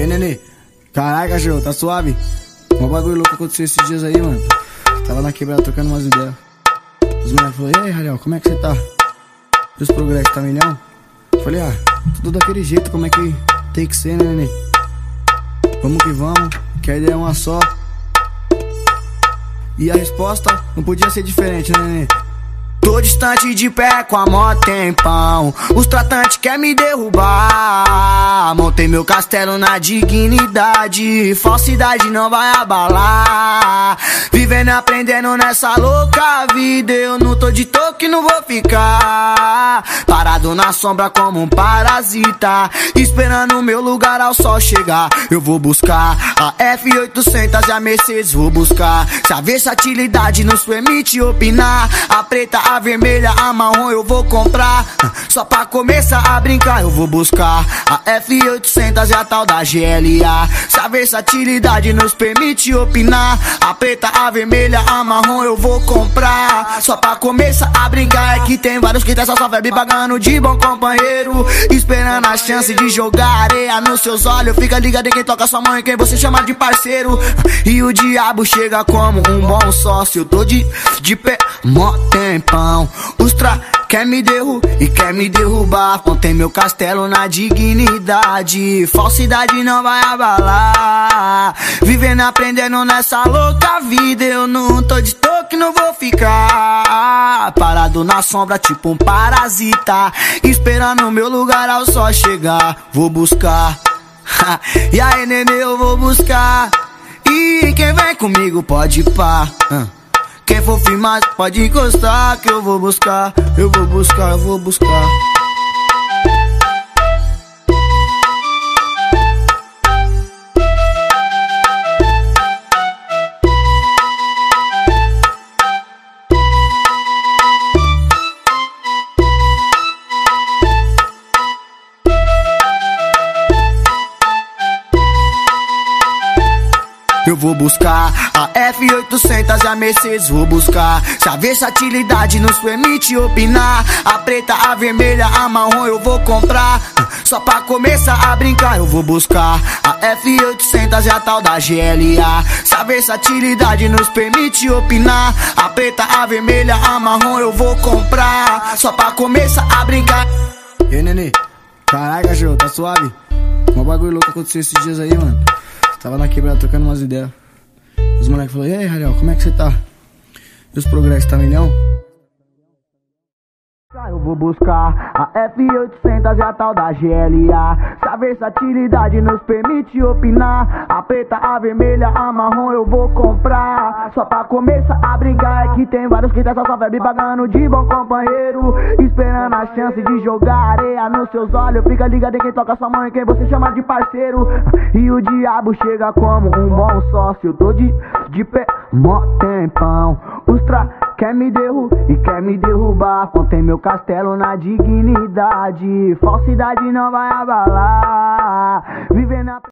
Ei, nenê. Caralho, cachorro, tá suave? Um bagulho louco aconteceu esses dias aí, mano. Tava na quebrada trocando umas ideias. Os moleques falaram, e aí, Rariel, como é que você tá? E os progressos, tá milhão? Falei, ah, tudo daquele jeito, como é que tem que ser, né, nenê? Vamos que vamos, que a ideia é uma só. E a resposta não podia ser diferente, né, nenê? Tô distante de pé com a mó tempão. Os tratantes querem me derrubar. Montei meu castelo na dignidade. Falsidade não vai abalar. Vivendo e aprendendo nessa louca vida. Eu não tô de toque, não vou ficar. Na sombra como um parasita. Esperando o meu lugar ao sol chegar. Eu vou buscar a F800 e a Mercedes. Vou buscar. Se a versatilidade nos permite opinar. A preta a vermelha, a marrom eu vou comprar. Só pra começar a brincar, eu vou buscar a F800 e a tal da GLA. Se a versatilidade nos permite opinar, a preta, a vermelha, a marrom eu vou comprar. Só pra começar a brincar, é que tem vários que tá só só febre pagando de bom companheiro. Esperando a chance de jogar areia nos seus olhos. Fica ligado em quem toca sua mãe, quem você chama de parceiro. E o diabo chega como um bom sócio. Tô de, de pé, mó tempão. Os tra quer me derrubar e quer me derrubar. Contém meu castelo na dignidade. Falsidade não vai abalar. Aprendendo nessa louca vida. Eu não tô de toque, não vou ficar. Parado na sombra, tipo um parasita. Esperando meu lugar ao sol chegar. Vou buscar. e aí, nenê, eu vou buscar. E quem vem comigo pode pá. Quem for firmar pode encostar que eu vou buscar, eu vou buscar, eu vou buscar. Eu vou buscar a F800 e a Mercedes, vou buscar. Se a versatilidade nos permite opinar, a preta, a vermelha, a marrom eu vou comprar. Só pra começar a brincar, eu vou buscar a F800 e a tal da GLA. Se a versatilidade nos permite opinar, a preta, a vermelha, a marrom eu vou comprar. Só pra começar a brincar. E aí, nenê? Caralho, cachorro, tá suave? Um bagulho louco aconteceu esses dias aí, mano. Tava na quebrada trocando umas ideias. Os moleques falaram, e aí, Rariel, como é que você tá? E os progressos, tá milhão? Eu vou buscar a F800 e a tal da GLA. Se a versatilidade nos permite opinar, a preta, a vermelha, a marrom eu vou comprar. Só pra começar a brincar, é que tem vários que tá só febre pagando de bom companheiro. Esperando a chance de jogar areia nos seus olhos. Fica ligado em quem toca sua mãe, quem você chama de parceiro. E o diabo chega como um bom sócio. Tô de, de pé, mó tempão. Os tra quer me derrubar e quer me derrubar. Contém meu castelo na dignidade. Falsidade não vai abalar. Viver na